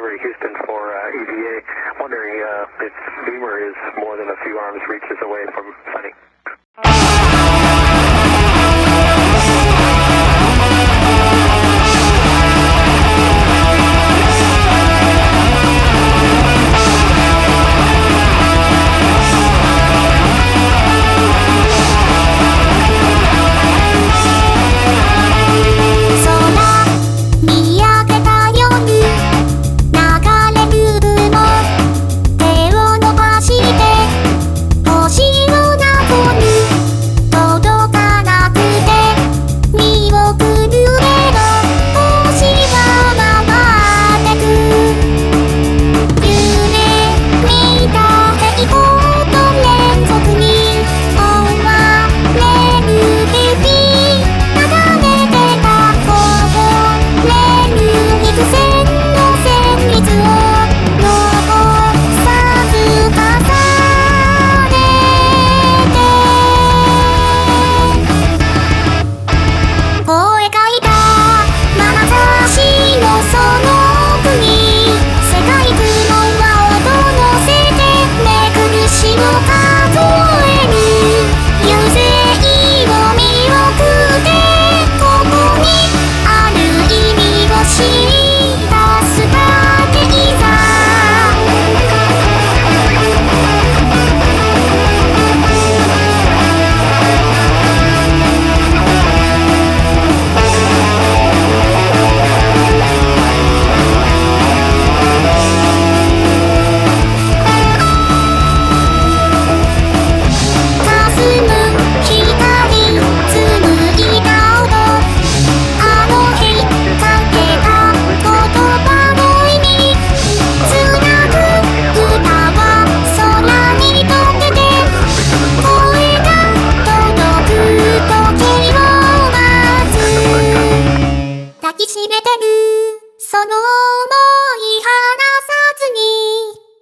Montgomery, Houston for uh, EVA. Wondering uh, if Beamer is more than a few arms reaches away from Sunny.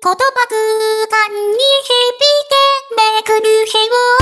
言葉空間に響けめくる日を